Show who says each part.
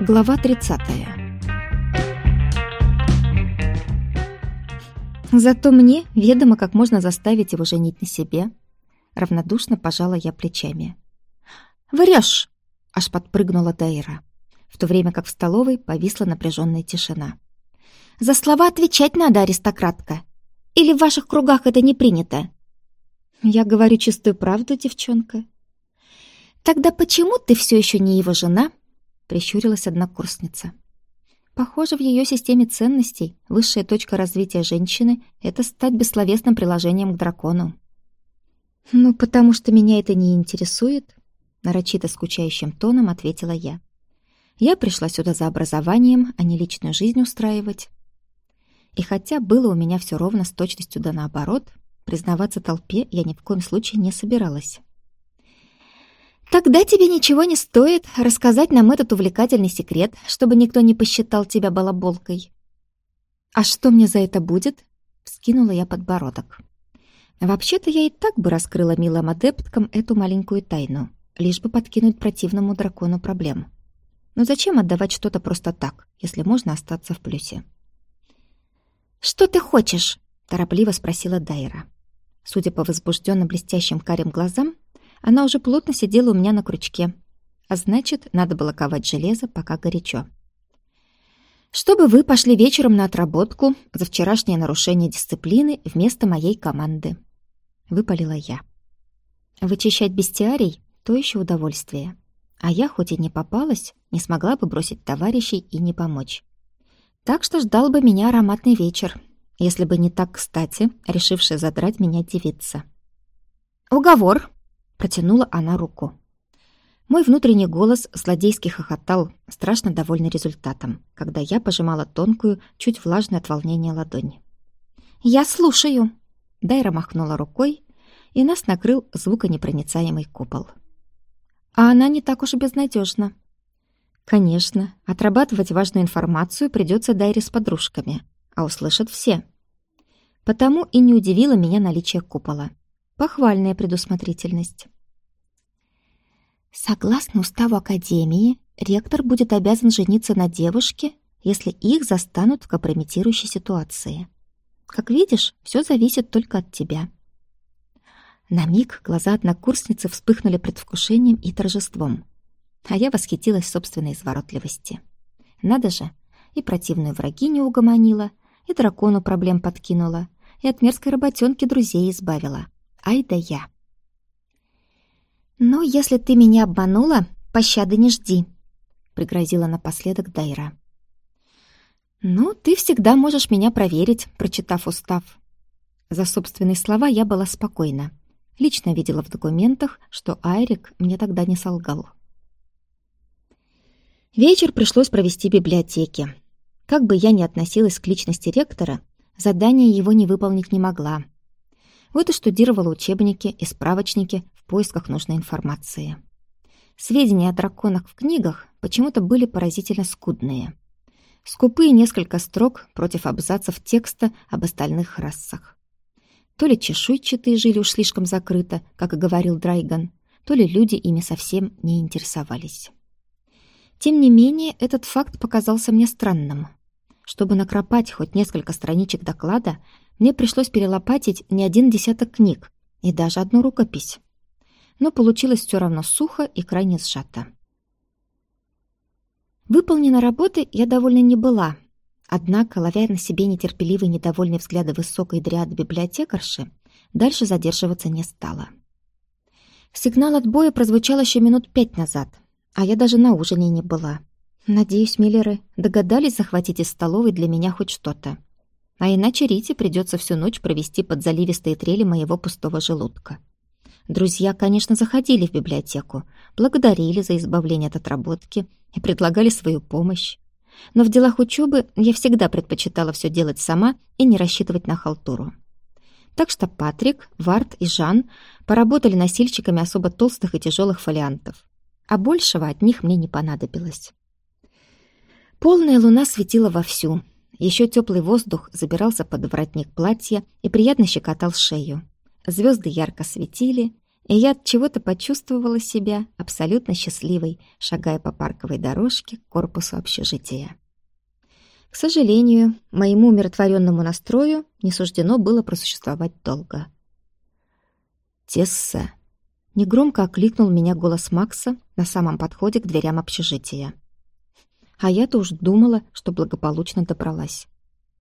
Speaker 1: Глава 30. Зато мне ведомо, как можно заставить его женить на себе. Равнодушно пожала я плечами. «Врёшь!» — аж подпрыгнула Дайра, в то время как в столовой повисла напряженная тишина. «За слова отвечать надо, аристократка! Или в ваших кругах это не принято?» «Я говорю чистую правду, девчонка». «Тогда почему ты все еще не его жена?» Прищурилась однокурсница. Похоже, в ее системе ценностей высшая точка развития женщины — это стать бессловесным приложением к дракону. «Ну, потому что меня это не интересует», — нарочито скучающим тоном ответила я. «Я пришла сюда за образованием, а не личную жизнь устраивать». И хотя было у меня все ровно с точностью да наоборот, признаваться толпе я ни в коем случае не собиралась. Тогда тебе ничего не стоит рассказать нам этот увлекательный секрет, чтобы никто не посчитал тебя балаболкой. А что мне за это будет? Вскинула я подбородок. Вообще-то я и так бы раскрыла милым адепткам эту маленькую тайну, лишь бы подкинуть противному дракону проблем. Но зачем отдавать что-то просто так, если можно остаться в плюсе? «Что ты хочешь?» — торопливо спросила Дайра. Судя по возбужденно блестящим карим глазам, она уже плотно сидела у меня на крючке. А значит, надо было ковать железо, пока горячо. «Чтобы вы пошли вечером на отработку за вчерашнее нарушение дисциплины вместо моей команды», — выпалила я. Вычищать бестиарий — то еще удовольствие. А я, хоть и не попалась, не смогла бы бросить товарищей и не помочь. Так что ждал бы меня ароматный вечер, если бы не так кстати, решившая задрать меня девица. «Уговор!» Протянула она руку. Мой внутренний голос злодейски хохотал, страшно довольный результатом, когда я пожимала тонкую, чуть влажную от волнения ладонь. «Я слушаю!» Дайра махнула рукой, и нас накрыл звуконепроницаемый купол. А она не так уж и безнадежна. Конечно, отрабатывать важную информацию придется Дайре с подружками, а услышат все. Потому и не удивило меня наличие купола — Похвальная предусмотрительность. Согласно уставу Академии, ректор будет обязан жениться на девушке, если их застанут в компрометирующей ситуации. Как видишь, все зависит только от тебя. На миг глаза однокурсницы вспыхнули предвкушением и торжеством, а я восхитилась собственной изворотливости. Надо же, и противную врагиню угомонила, и дракону проблем подкинула, и от мерзкой работенки друзей избавила. Ай да я. «Ну, если ты меня обманула, пощады не жди», — пригрозила напоследок Дайра. «Ну, ты всегда можешь меня проверить, прочитав устав». За собственные слова я была спокойна. Лично видела в документах, что Айрик мне тогда не солгал. Вечер пришлось провести в библиотеке. Как бы я ни относилась к личности ректора, задание его не выполнить не могла — вот и штудировала учебники и справочники в поисках нужной информации. Сведения о драконах в книгах почему-то были поразительно скудные. Скупые несколько строк против абзацев текста об остальных расах. То ли чешуйчатые жили уж слишком закрыто, как и говорил Драйган, то ли люди ими совсем не интересовались. Тем не менее, этот факт показался мне странным. Чтобы накропать хоть несколько страничек доклада, мне пришлось перелопатить не один десяток книг и даже одну рукопись. Но получилось все равно сухо и крайне сжато. Выполнена работы я довольно не была, однако, ловя на себе нетерпеливые недовольные взгляды высокой дриады библиотекарши, дальше задерживаться не стала. Сигнал отбоя прозвучал еще минут пять назад, а я даже на ужине не была. Надеюсь, Миллеры догадались захватить из столовой для меня хоть что-то. А иначе Рите придется всю ночь провести под заливистые трели моего пустого желудка. Друзья, конечно, заходили в библиотеку, благодарили за избавление от отработки и предлагали свою помощь. Но в делах учебы я всегда предпочитала все делать сама и не рассчитывать на халтуру. Так что Патрик, Варт и Жан поработали носильщиками особо толстых и тяжелых фолиантов. А большего от них мне не понадобилось. Полная луна светила вовсю — еще теплый воздух забирался под воротник платья и приятно щекотал шею. Звезды ярко светили, И я от чего-то почувствовала себя абсолютно счастливой, шагая по парковой дорожке к корпусу общежития. К сожалению, моему умиротворенному настрою не суждено было просуществовать долго. «Тесса!» — негромко окликнул меня голос Макса на самом подходе к дверям общежития. А я-то уж думала, что благополучно добралась.